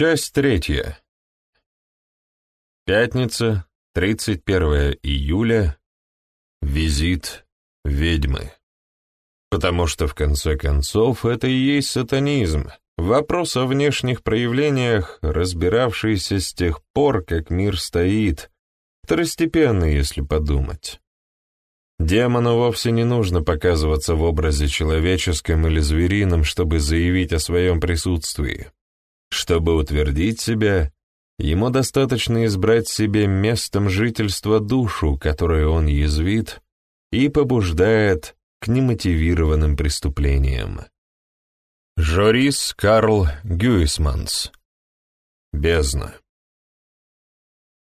Часть третья. Пятница, 31 июля. Визит ведьмы. Потому что, в конце концов, это и есть сатанизм. Вопрос о внешних проявлениях, разбиравшийся с тех пор, как мир стоит, второстепенный, если подумать. Демону вовсе не нужно показываться в образе человеческом или зверином, чтобы заявить о своем присутствии. Чтобы утвердить себя, ему достаточно избрать себе местом жительства душу, которую он язвит, и побуждает к немотивированным преступлениям. Жорис Карл Гюисманс. Бездна.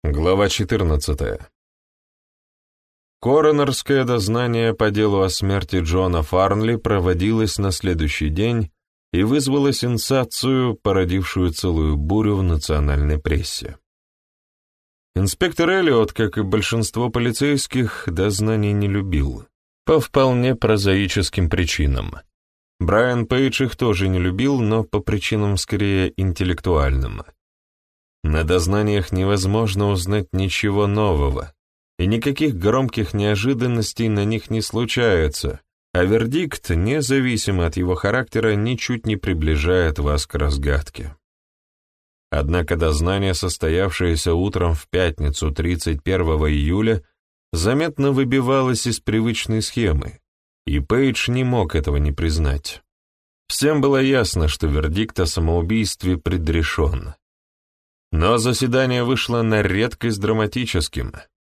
Глава 14. Коронерское дознание по делу о смерти Джона Фарнли проводилось на следующий день и вызвало сенсацию, породившую целую бурю в национальной прессе. Инспектор Эллиот, как и большинство полицейских, дознаний не любил. По вполне прозаическим причинам. Брайан Пейдж их тоже не любил, но по причинам скорее интеллектуальным. На дознаниях невозможно узнать ничего нового, и никаких громких неожиданностей на них не случается, а вердикт, независимо от его характера, ничуть не приближает вас к разгадке. Однако дознание, состоявшееся утром в пятницу 31 июля, заметно выбивалось из привычной схемы, и Пейдж не мог этого не признать. Всем было ясно, что вердикт о самоубийстве предрешен. Но заседание вышло на редкость драматическим —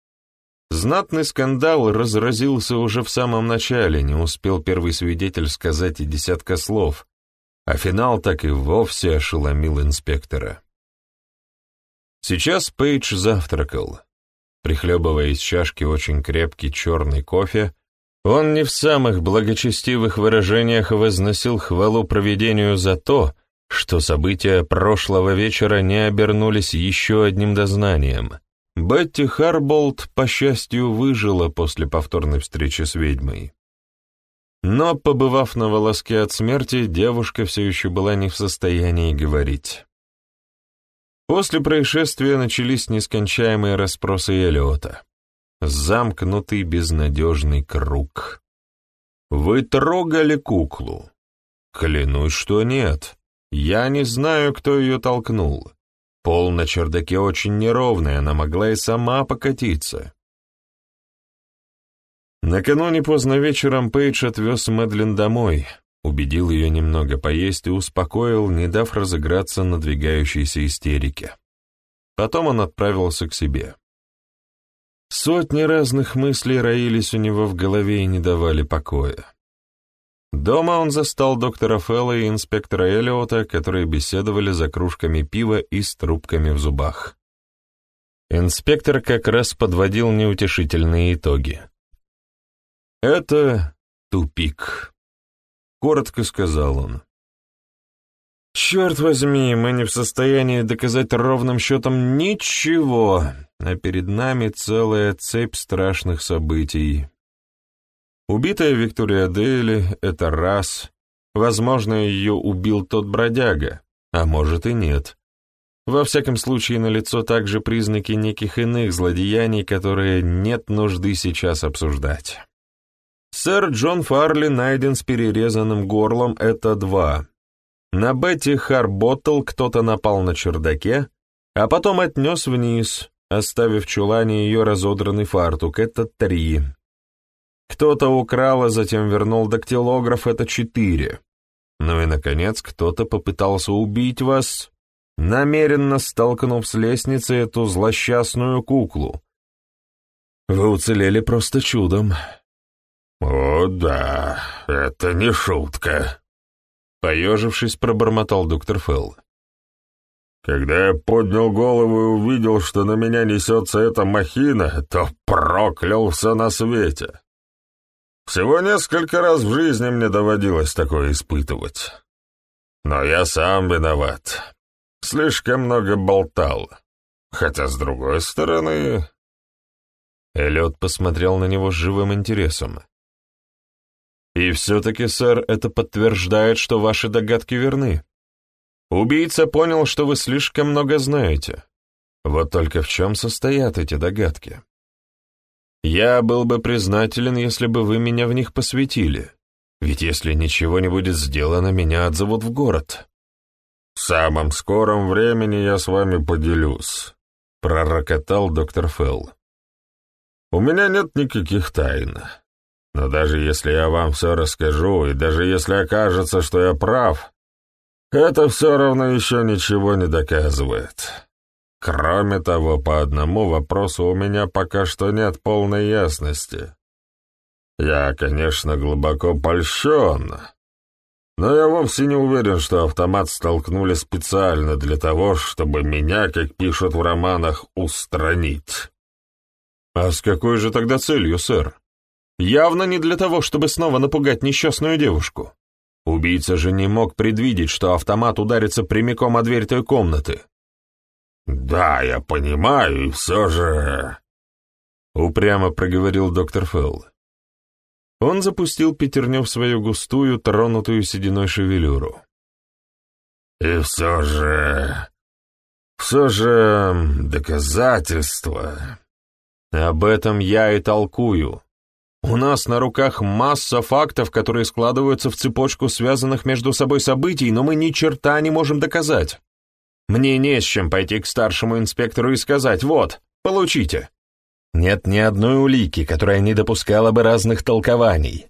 Знатный скандал разразился уже в самом начале, не успел первый свидетель сказать и десятка слов, а финал так и вовсе ошеломил инспектора. Сейчас Пейдж завтракал. Прихлебывая из чашки очень крепкий черный кофе, он не в самых благочестивых выражениях возносил хвалу проведению за то, что события прошлого вечера не обернулись еще одним дознанием — Бетти Харболт, по счастью, выжила после повторной встречи с ведьмой. Но, побывав на волоске от смерти, девушка все еще была не в состоянии говорить. После происшествия начались нескончаемые расспросы Элиота. Замкнутый безнадежный круг. «Вы трогали куклу?» «Клянусь, что нет. Я не знаю, кто ее толкнул. Пол на чердаке очень неровный, она могла и сама покатиться. Накануне поздно вечером Пейдж отвез Мэдлин домой, убедил ее немного поесть и успокоил, не дав разыграться надвигающейся истерике. Потом он отправился к себе. Сотни разных мыслей роились у него в голове и не давали покоя. Дома он застал доктора Фелла и инспектора Эллиота, которые беседовали за кружками пива и с трубками в зубах. Инспектор как раз подводил неутешительные итоги. «Это тупик», — коротко сказал он. «Черт возьми, мы не в состоянии доказать ровным счетом ничего, а перед нами целая цепь страшных событий, Убитая Виктория Дейли — это раз. Возможно, ее убил тот бродяга, а может и нет. Во всяком случае, налицо также признаки неких иных злодеяний, которые нет нужды сейчас обсуждать. Сэр Джон Фарли найден с перерезанным горлом — это два. На Бетти Харботтл кто-то напал на чердаке, а потом отнес вниз, оставив в чулане ее разодранный фартук — это три. Кто-то украл, а затем вернул дактилограф, это четыре. Ну и, наконец, кто-то попытался убить вас, намеренно столкнув с лестницы эту злосчастную куклу. Вы уцелели просто чудом. «О, да, это не шутка», — поежившись, пробормотал доктор Фелл. Когда я поднял голову и увидел, что на меня несется эта махина, то проклялся на свете. Всего несколько раз в жизни мне доводилось такое испытывать. Но я сам виноват. Слишком много болтал. Хотя, с другой стороны... Эллиот посмотрел на него с живым интересом. «И все-таки, сэр, это подтверждает, что ваши догадки верны. Убийца понял, что вы слишком много знаете. Вот только в чем состоят эти догадки? Я был бы признателен, если бы вы меня в них посвятили, ведь если ничего не будет сделано, меня отзовут в город. В самом скором времени я с вами поделюсь, пророкотал доктор Фелл. У меня нет никаких тайн. Но даже если я вам все расскажу, и даже если окажется, что я прав, это все равно еще ничего не доказывает. Кроме того, по одному вопросу у меня пока что нет полной ясности. Я, конечно, глубоко польщен, но я вовсе не уверен, что автомат столкнули специально для того, чтобы меня, как пишут в романах, устранить. А с какой же тогда целью, сэр? Явно не для того, чтобы снова напугать несчастную девушку. Убийца же не мог предвидеть, что автомат ударится прямиком о дверь той комнаты. «Да, я понимаю, и все же...» Упрямо проговорил доктор Фелл. Он запустил пятерню в свою густую, тронутую сединой шевелюру. «И все же... все же... доказательства...» «Об этом я и толкую. У нас на руках масса фактов, которые складываются в цепочку связанных между собой событий, но мы ни черта не можем доказать. Мне не с чем пойти к старшему инспектору и сказать «вот, получите». Нет ни одной улики, которая не допускала бы разных толкований.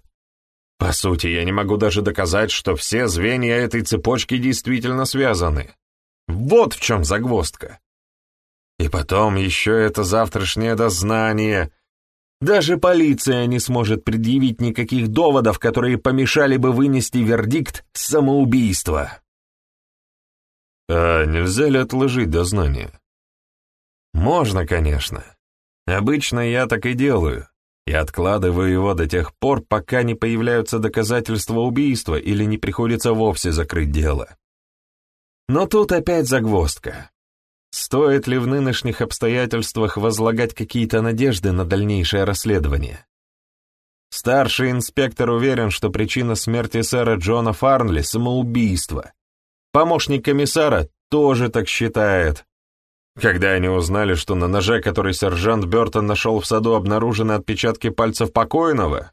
По сути, я не могу даже доказать, что все звенья этой цепочки действительно связаны. Вот в чем загвоздка. И потом еще это завтрашнее дознание. Даже полиция не сможет предъявить никаких доводов, которые помешали бы вынести вердикт самоубийства. А нельзя ли отложить дознание? Можно, конечно. Обычно я так и делаю. И откладываю его до тех пор, пока не появляются доказательства убийства или не приходится вовсе закрыть дело. Но тут опять загвоздка. Стоит ли в нынешних обстоятельствах возлагать какие-то надежды на дальнейшее расследование? Старший инспектор уверен, что причина смерти сэра Джона Фарнли — самоубийство. Помощник комиссара тоже так считает. Когда они узнали, что на ноже, который сержант Бертон нашел в саду, обнаружены отпечатки пальцев покойного,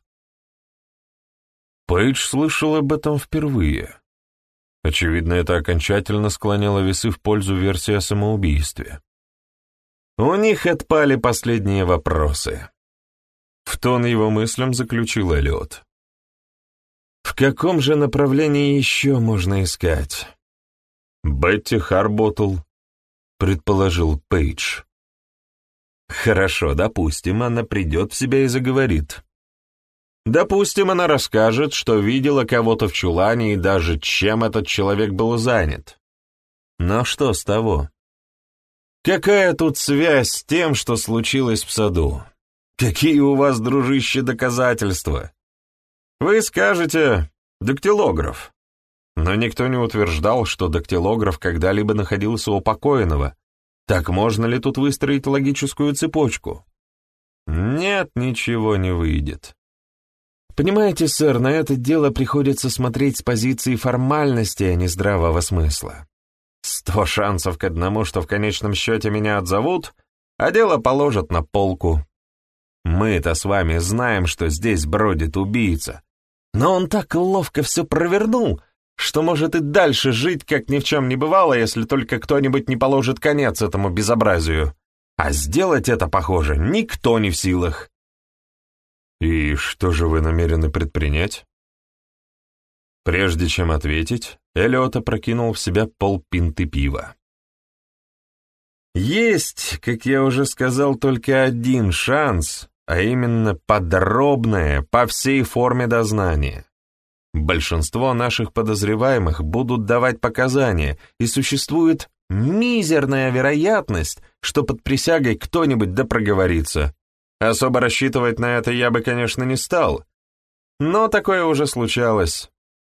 Пейдж слышал об этом впервые. Очевидно, это окончательно склоняло весы в пользу версии о самоубийстве. У них отпали последние вопросы. В тон его мыслям заключил Эллиот. В каком же направлении еще можно искать? Бетти Харботл, предположил Пейдж. Хорошо, допустим, она придет в себя и заговорит. Допустим, она расскажет, что видела кого-то в чулане и даже чем этот человек был занят. Но что с того? Какая тут связь с тем, что случилось в саду? Какие у вас, дружище, доказательства? Вы скажете «дактилограф». Но никто не утверждал, что дактилограф когда-либо находился у покойного. Так можно ли тут выстроить логическую цепочку? Нет, ничего не выйдет. Понимаете, сэр, на это дело приходится смотреть с позиции формальности, а не здравого смысла. Сто шансов к одному, что в конечном счете меня отзовут, а дело положат на полку. Мы-то с вами знаем, что здесь бродит убийца. Но он так ловко все провернул, что может и дальше жить, как ни в чем не бывало, если только кто-нибудь не положит конец этому безобразию. А сделать это, похоже, никто не в силах. «И что же вы намерены предпринять?» Прежде чем ответить, Эллиот опрокинул в себя полпинты пива. «Есть, как я уже сказал, только один шанс, а именно подробное по всей форме дознания. Большинство наших подозреваемых будут давать показания, и существует мизерная вероятность, что под присягой кто-нибудь да проговорится. Особо рассчитывать на это я бы, конечно, не стал. Но такое уже случалось.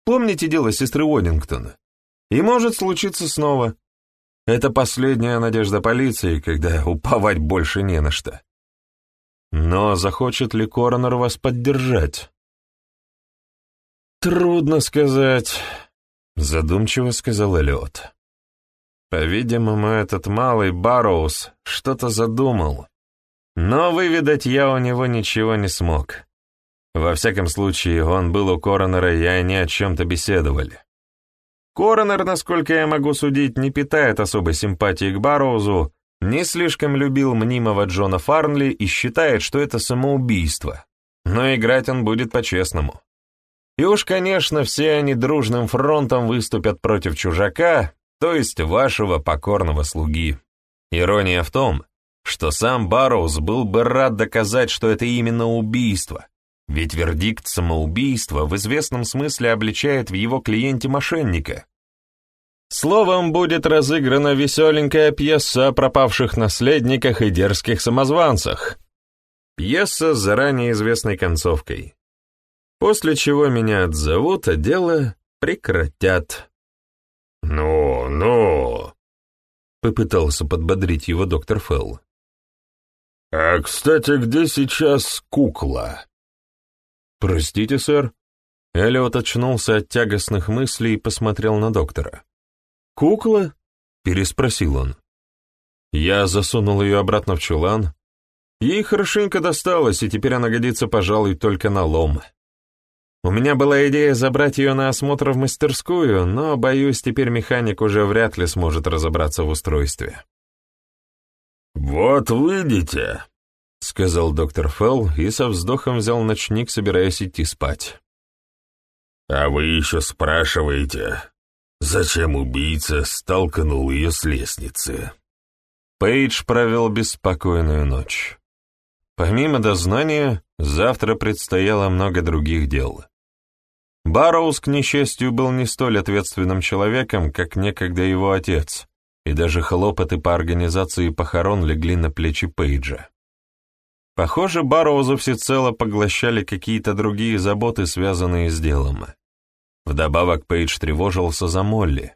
Помните дело сестры Уодингтона? И может случиться снова. Это последняя надежда полиции, когда уповать больше не на что. Но захочет ли коронер вас поддержать? Трудно сказать, задумчиво сказал Эллиот. По-видимому, этот малый Барроуз что-то задумал. Но выведать я у него ничего не смог. Во всяком случае, он был у Коронера, и они о чем-то беседовали. Коронер, насколько я могу судить, не питает особой симпатии к Барроузу, не слишком любил мнимого Джона Фарнли и считает, что это самоубийство. Но играть он будет по-честному. И уж, конечно, все они дружным фронтом выступят против чужака, то есть вашего покорного слуги. Ирония в том, что сам Барроуз был бы рад доказать, что это именно убийство, ведь вердикт самоубийства в известном смысле обличает в его клиенте мошенника. Словом, будет разыграна веселенькая пьеса о пропавших наследниках и дерзких самозванцах. Пьеса с заранее известной концовкой. После чего меня отзовут, а дело прекратят. «Ну, ну!» — попытался подбодрить его доктор Фелл. «А, кстати, где сейчас кукла?» «Простите, сэр». Эллиот очнулся от тягостных мыслей и посмотрел на доктора. «Кукла?» — переспросил он. Я засунул ее обратно в чулан. Ей хорошенько досталось, и теперь она годится, пожалуй, только на лом. У меня была идея забрать ее на осмотр в мастерскую, но, боюсь, теперь механик уже вряд ли сможет разобраться в устройстве. «Вот выйдите», — сказал доктор Фелл и со вздохом взял ночник, собираясь идти спать. «А вы еще спрашиваете, Зачем убийца столкнул ее с лестницы? Пейдж провел беспокойную ночь. Помимо дознания, завтра предстояло много других дел. Барроуз, к несчастью, был не столь ответственным человеком, как некогда его отец, и даже хлопоты по организации похорон легли на плечи Пейджа. Похоже, Барроуза всецело поглощали какие-то другие заботы, связанные с делом. Вдобавок Пейдж тревожился за Молли.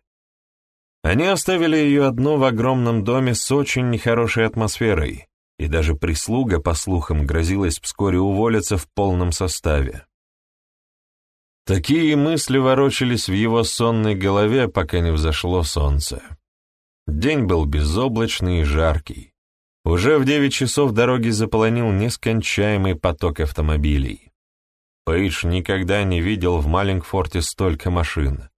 Они оставили ее одну в огромном доме с очень нехорошей атмосферой, и даже прислуга, по слухам, грозилась вскоре уволиться в полном составе. Такие мысли ворочались в его сонной голове, пока не взошло солнце. День был безоблачный и жаркий. Уже в девять часов дороги заполонил нескончаемый поток автомобилей. Пейдж никогда не видел в Маллингфорте столько машин.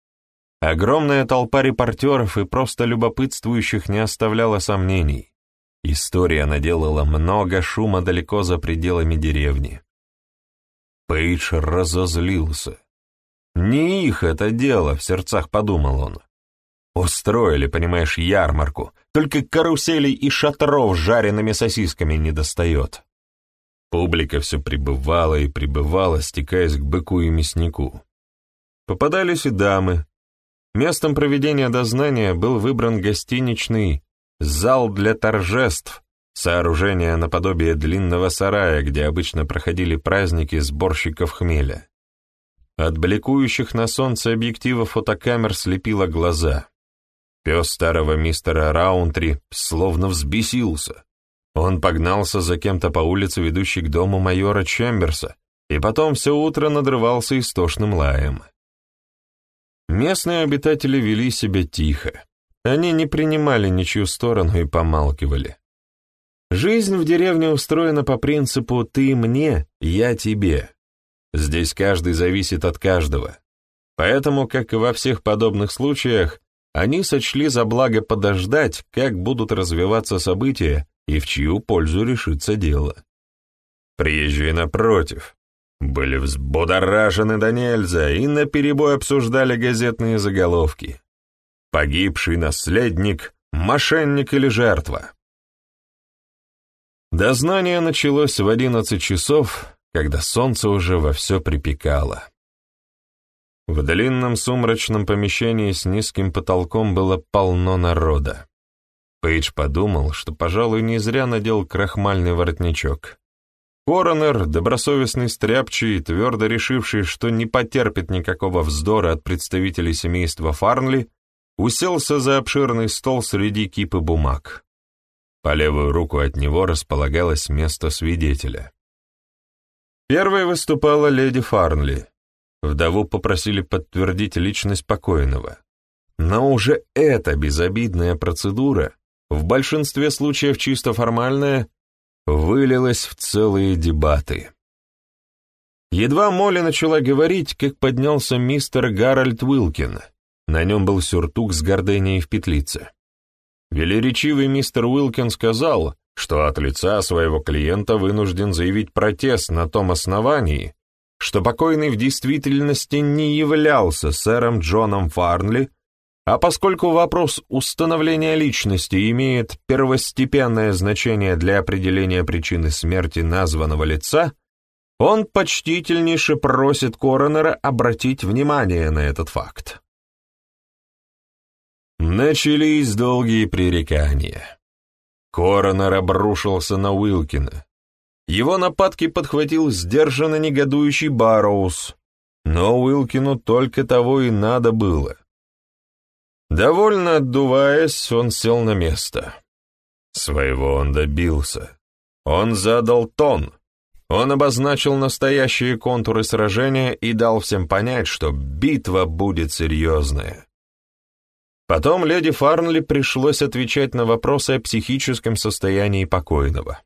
Огромная толпа репортеров и просто любопытствующих не оставляла сомнений. История наделала много шума далеко за пределами деревни. Пейдж разозлился. Не их это дело, в сердцах подумал он. Устроили, понимаешь, ярмарку, только каруселей и шатров с жареными сосисками не достает. Публика все прибывала и прибывала, стекаясь к быку и мяснику. Попадались и дамы. Местом проведения дознания был выбран гостиничный зал для торжеств, сооружение наподобие длинного сарая, где обычно проходили праздники сборщиков хмеля. От бликующих на солнце объективов фотокамер слепило глаза. Пес старого мистера Раунтри словно взбесился. Он погнался за кем-то по улице, ведущей к дому майора Чемберса, и потом все утро надрывался истошным лаем. Местные обитатели вели себя тихо. Они не принимали ничью сторону и помалкивали. Жизнь в деревне устроена по принципу «ты мне, я тебе». Здесь каждый зависит от каждого. Поэтому, как и во всех подобных случаях, они сочли за благо подождать, как будут развиваться события, и в чью пользу решится дело. Приезжие, напротив, были взбудоражены до нельзя и наперебой обсуждали газетные заголовки. Погибший наследник, мошенник или жертва. Дознание началось в одиннадцать часов, когда солнце уже во все припекало. В длинном сумрачном помещении с низким потолком было полно народа. Пейдж подумал, что, пожалуй, не зря надел крахмальный воротничок. Коронер, добросовестный стряпчий, твердо решивший, что не потерпит никакого вздора от представителей семейства Фарнли, уселся за обширный стол среди кипы бумаг. По левую руку от него располагалось место свидетеля. Первой выступала леди Фарнли. Вдову попросили подтвердить личность покойного. но уже эта безобидная процедура, в большинстве случаев чисто формальная, вылилась в целые дебаты. Едва Молли начала говорить, как поднялся мистер Гарольд Уилкин. На нем был сюртук с гордыней в петлице. Велеречивый мистер Уилкин сказал, что от лица своего клиента вынужден заявить протест на том основании, что покойный в действительности не являлся сэром Джоном Фарнли, а поскольку вопрос установления личности имеет первостепенное значение для определения причины смерти названного лица, он почтительнейше просит коронера обратить внимание на этот факт. Начались долгие пререкания. Коронер обрушился на Уилкина. Его нападки подхватил сдержанно негодующий Барроуз, но Уилкину только того и надо было. Довольно отдуваясь, он сел на место. Своего он добился. Он задал тон. Он обозначил настоящие контуры сражения и дал всем понять, что битва будет серьезная. Потом леди Фарнли пришлось отвечать на вопросы о психическом состоянии покойного.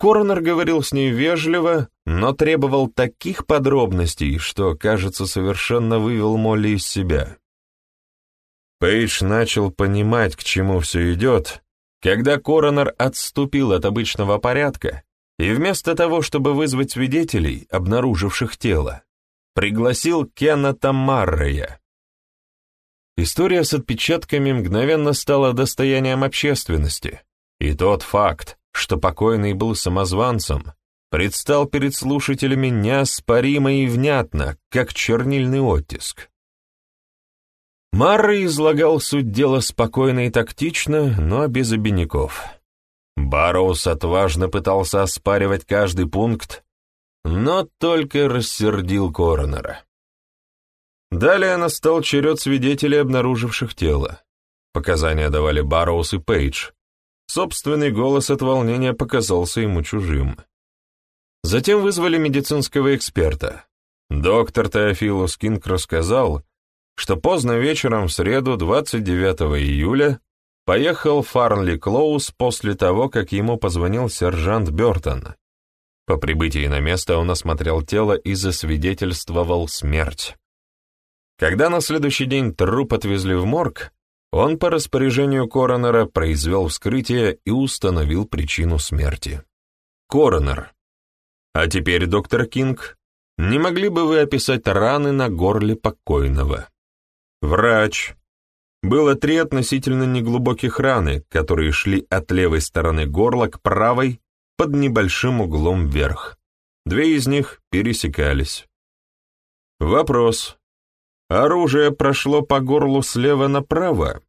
Коронер говорил с ней вежливо, но требовал таких подробностей, что, кажется, совершенно вывел Молли из себя. Пейдж начал понимать, к чему все идет, когда коронер отступил от обычного порядка и вместо того, чтобы вызвать свидетелей, обнаруживших тело, пригласил Кеннета Маррея. История с отпечатками мгновенно стала достоянием общественности, и тот факт, что покойный был самозванцем, предстал перед слушателями неоспоримо и внятно, как чернильный оттиск. Марра излагал суть дела спокойно и тактично, но без обиняков. Барроуз отважно пытался оспаривать каждый пункт, но только рассердил коронера. Далее настал черед свидетелей, обнаруживших тело. Показания давали Барроуз и Пейдж. Собственный голос от волнения показался ему чужим. Затем вызвали медицинского эксперта. Доктор Теофилус Кинг рассказал, что поздно вечером в среду 29 июля поехал Фарнли Клоус после того, как ему позвонил сержант Бертон. По прибытии на место он осмотрел тело и засвидетельствовал смерть. Когда на следующий день труп отвезли в морг, он по распоряжению коронера произвел вскрытие и установил причину смерти. Коронер. А теперь, доктор Кинг, не могли бы вы описать раны на горле покойного? Врач. Было три относительно неглубоких раны, которые шли от левой стороны горла к правой под небольшим углом вверх. Две из них пересекались. Вопрос. Оружие прошло по горлу слева направо?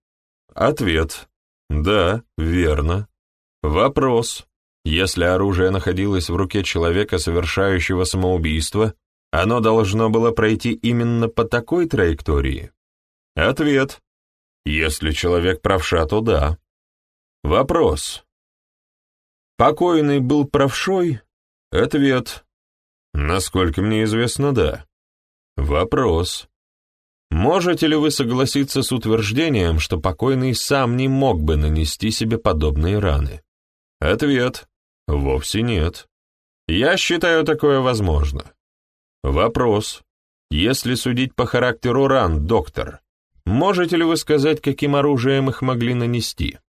Ответ. Да, верно. Вопрос. Если оружие находилось в руке человека, совершающего самоубийство, оно должно было пройти именно по такой траектории? Ответ. Если человек правша, то да. Вопрос. Покойный был правшой? Ответ. Насколько мне известно, да. Вопрос. Можете ли вы согласиться с утверждением, что покойный сам не мог бы нанести себе подобные раны? Ответ. Вовсе нет. Я считаю такое возможно. Вопрос. Если судить по характеру ран, доктор, Можете ли вы сказать, каким оружием их могли нанести?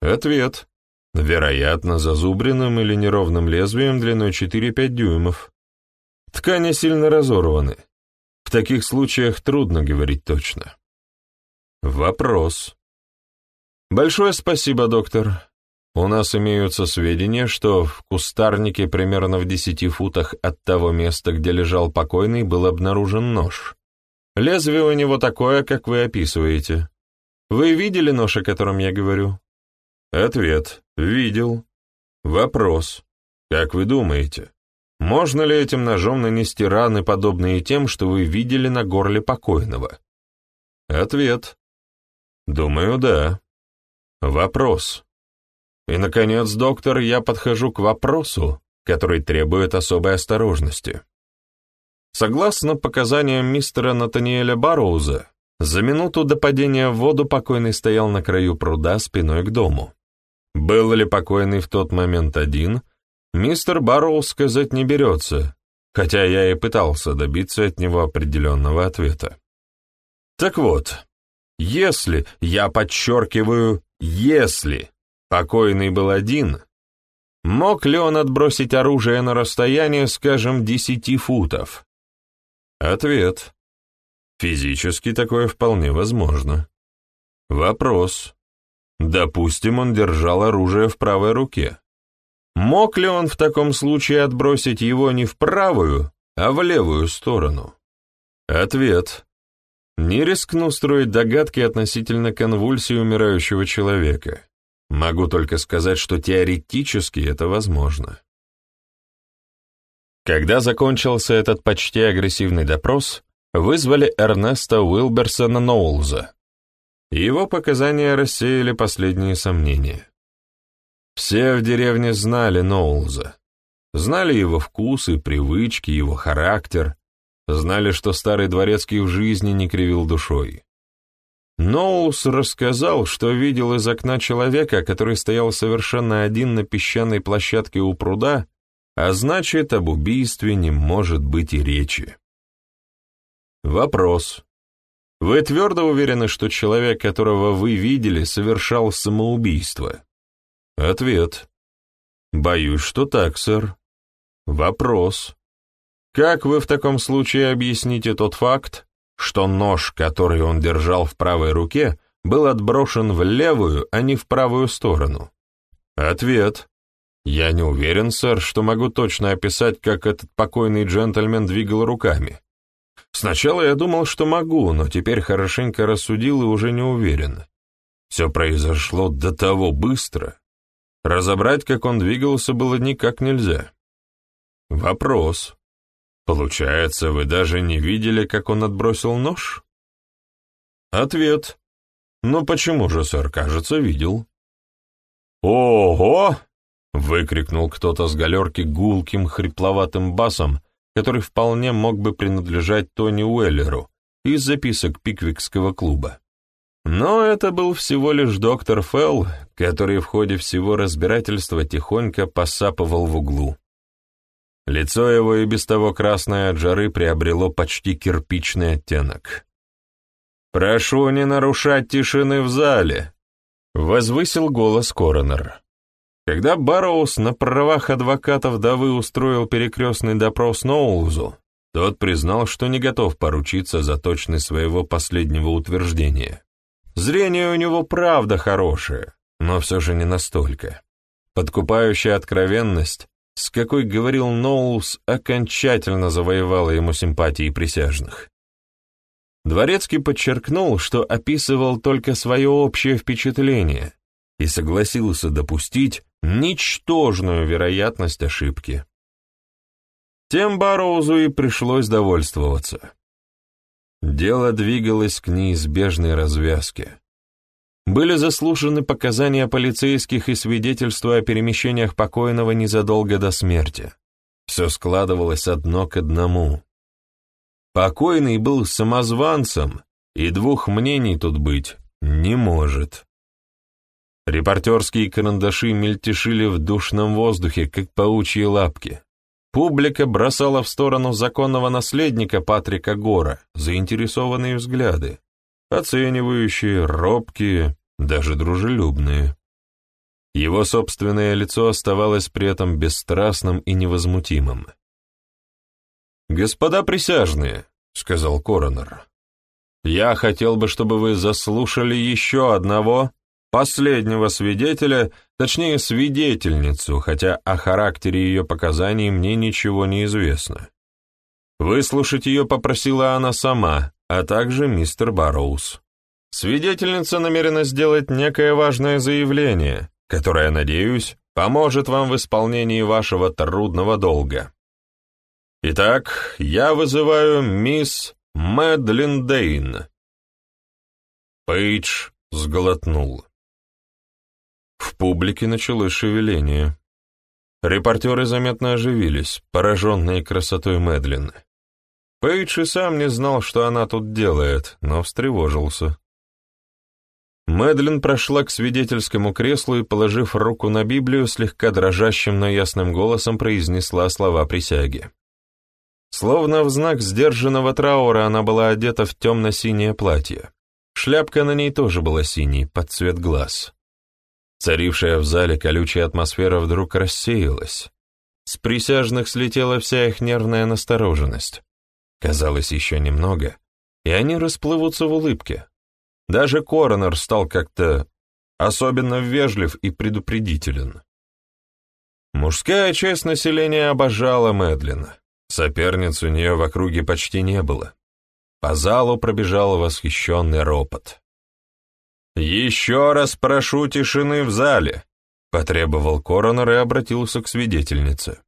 Ответ. Вероятно, зазубренным или неровным лезвием длиной 4-5 дюймов. Ткани сильно разорваны. В таких случаях трудно говорить точно. Вопрос. Большое спасибо, доктор. У нас имеются сведения, что в кустарнике примерно в 10 футах от того места, где лежал покойный, был обнаружен нож. Лезвие у него такое, как вы описываете. Вы видели нож, о котором я говорю? Ответ. Видел. Вопрос. Как вы думаете, можно ли этим ножом нанести раны, подобные тем, что вы видели на горле покойного? Ответ. Думаю, да. Вопрос. И, наконец, доктор, я подхожу к вопросу, который требует особой осторожности. Согласно показаниям мистера Натаниэля Барроуза, За минуту до падения в воду покойный стоял на краю пруда спиной к дому. Был ли покойный в тот момент один, мистер Барроу сказать не берется, хотя я и пытался добиться от него определенного ответа. Так вот, если, я подчеркиваю, если покойный был один, мог ли он отбросить оружие на расстояние, скажем, десяти футов? Ответ. Физически такое вполне возможно. Вопрос. Допустим, он держал оружие в правой руке. Мог ли он в таком случае отбросить его не в правую, а в левую сторону? Ответ. Не рискну строить догадки относительно конвульсии умирающего человека. Могу только сказать, что теоретически это возможно. Когда закончился этот почти агрессивный допрос, вызвали Эрнеста Уилберсона Ноулза. Его показания рассеяли последние сомнения. Все в деревне знали Ноулза. Знали его вкусы, привычки, его характер, Знали, что старый дворецкий в жизни не кривил душой. Ноулс рассказал, что видел из окна человека, который стоял совершенно один на песчаной площадке у пруда, а значит, об убийстве не может быть и речи. Вопрос. Вы твердо уверены, что человек, которого вы видели, совершал самоубийство? Ответ. Боюсь, что так, сэр. Вопрос. Как вы в таком случае объясните тот факт, что нож, который он держал в правой руке, был отброшен в левую, а не в правую сторону? Ответ. Я не уверен, сэр, что могу точно описать, как этот покойный джентльмен двигал руками. Сначала я думал, что могу, но теперь хорошенько рассудил и уже не уверен. Все произошло до того быстро. Разобрать, как он двигался, было никак нельзя. Вопрос. Получается, вы даже не видели, как он отбросил нож? Ответ. Ну почему же, сэр, кажется, видел. Ого! выкрикнул кто-то с галерки гулким, хрипловатым басом, который вполне мог бы принадлежать Тони Уэллеру из записок Пиквикского клуба. Но это был всего лишь доктор Фелл, который в ходе всего разбирательства тихонько посапывал в углу. Лицо его и без того красное от жары приобрело почти кирпичный оттенок. «Прошу не нарушать тишины в зале», — возвысил голос коронер. Когда Барроуз на правах адвоката вдовы устроил перекрестный допрос Ноулзу, тот признал, что не готов поручиться за точность своего последнего утверждения. Зрение у него правда хорошее, но все же не настолько. Подкупающая откровенность с какой говорил Ноулс, окончательно завоевала ему симпатии присяжных. Дворецкий подчеркнул, что описывал только свое общее впечатление и согласился допустить ничтожную вероятность ошибки. Тем Барроузу и пришлось довольствоваться. Дело двигалось к неизбежной развязке. Были заслушаны показания полицейских и свидетельства о перемещениях покойного незадолго до смерти. Все складывалось одно к одному. Покойный был самозванцем, и двух мнений тут быть не может. Репортерские карандаши мельтешили в душном воздухе, как паучьи лапки. Публика бросала в сторону законного наследника Патрика Гора заинтересованные взгляды, оценивающие, робкие, даже дружелюбные. Его собственное лицо оставалось при этом бесстрастным и невозмутимым. «Господа присяжные», — сказал коронер, — «я хотел бы, чтобы вы заслушали еще одного, последнего свидетеля, точнее, свидетельницу, хотя о характере ее показаний мне ничего не известно. Выслушать ее попросила она сама, а также мистер Барроуз. Свидетельница намерена сделать некое важное заявление, которое, надеюсь, поможет вам в исполнении вашего трудного долга. Итак, я вызываю мисс Мэдлин Дейн. Пейдж сглотнул. В публике началось шевеление. Репортеры заметно оживились, пораженные красотой Мэдлин. Пейдж и сам не знал, что она тут делает, но встревожился. Мэдлин прошла к свидетельскому креслу и, положив руку на Библию, слегка дрожащим, но ясным голосом произнесла слова присяги. Словно в знак сдержанного траура она была одета в темно-синее платье. Шляпка на ней тоже была синей, под цвет глаз. Царившая в зале колючая атмосфера вдруг рассеялась. С присяжных слетела вся их нервная настороженность. Казалось, еще немного, и они расплывутся в улыбке. Даже коронер стал как-то особенно вежлив и предупредителен. Мужская часть населения обожала Мэдлин. Соперниц у нее в округе почти не было. По залу пробежал восхищенный ропот. «Еще раз прошу тишины в зале», — потребовал коронер и обратился к свидетельнице.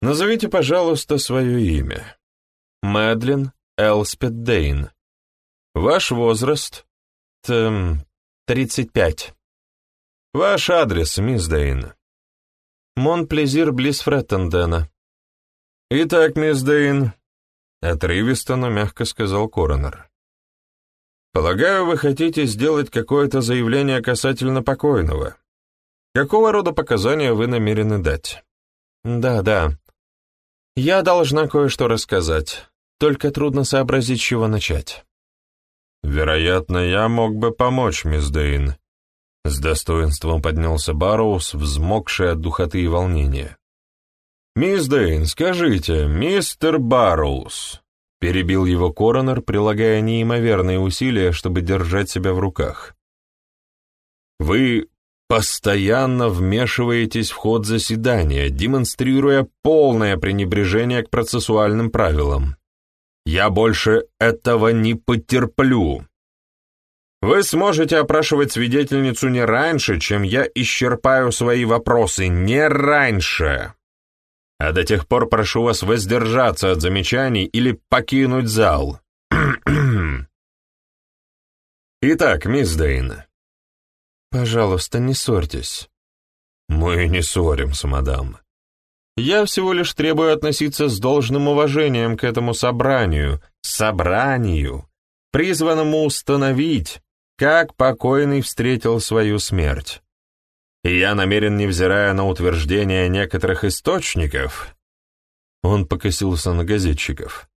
«Назовите, пожалуйста, свое имя». «Мэдлин Элспет Дейн», Ваш возраст? Эм, тридцать пять. Ваш адрес, мисс Дейн. Монплезир близ Фреттендена. Итак, мисс Дейн, отрывисто, но мягко сказал коронер. Полагаю, вы хотите сделать какое-то заявление касательно покойного. Какого рода показания вы намерены дать? Да, да. Я должна кое-что рассказать, только трудно сообразить, с чего начать. «Вероятно, я мог бы помочь, мисс Дейн». С достоинством поднялся Барроуз, взмокший от духоты и волнения. «Мисс Дейн, скажите, мистер Барроуз», — перебил его коронер, прилагая неимоверные усилия, чтобы держать себя в руках. «Вы постоянно вмешиваетесь в ход заседания, демонстрируя полное пренебрежение к процессуальным правилам. Я больше этого не потерплю. Вы сможете опрашивать свидетельницу не раньше, чем я исчерпаю свои вопросы, не раньше. А до тех пор прошу вас воздержаться от замечаний или покинуть зал. Итак, мисс Дейн. Пожалуйста, не ссорьтесь. Мы не ссоримся, мадам. Я всего лишь требую относиться с должным уважением к этому собранию, собранию, призванному установить, как покойный встретил свою смерть. Я намерен, невзирая на утверждения некоторых источников, он покосился на газетчиков,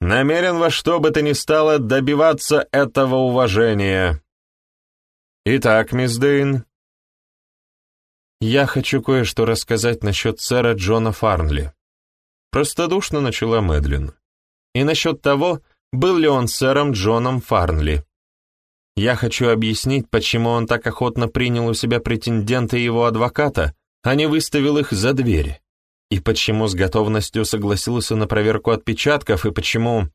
намерен во что бы то ни стало добиваться этого уважения. Итак, мисс Дейн, «Я хочу кое-что рассказать насчет сэра Джона Фарнли», — простодушно начала Мэдлин. «И насчет того, был ли он сэром Джоном Фарнли. Я хочу объяснить, почему он так охотно принял у себя претендента и его адвоката, а не выставил их за дверь, и почему с готовностью согласился на проверку отпечатков, и почему...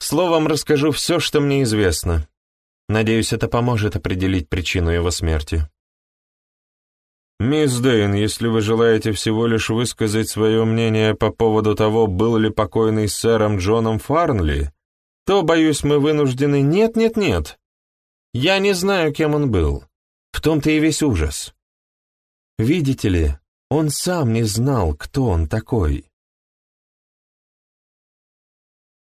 Словом, расскажу все, что мне известно. Надеюсь, это поможет определить причину его смерти». «Мисс Дэйн, если вы желаете всего лишь высказать свое мнение по поводу того, был ли покойный сэром Джоном Фарнли, то, боюсь, мы вынуждены... Нет, нет, нет. Я не знаю, кем он был. В том-то и весь ужас. Видите ли, он сам не знал, кто он такой.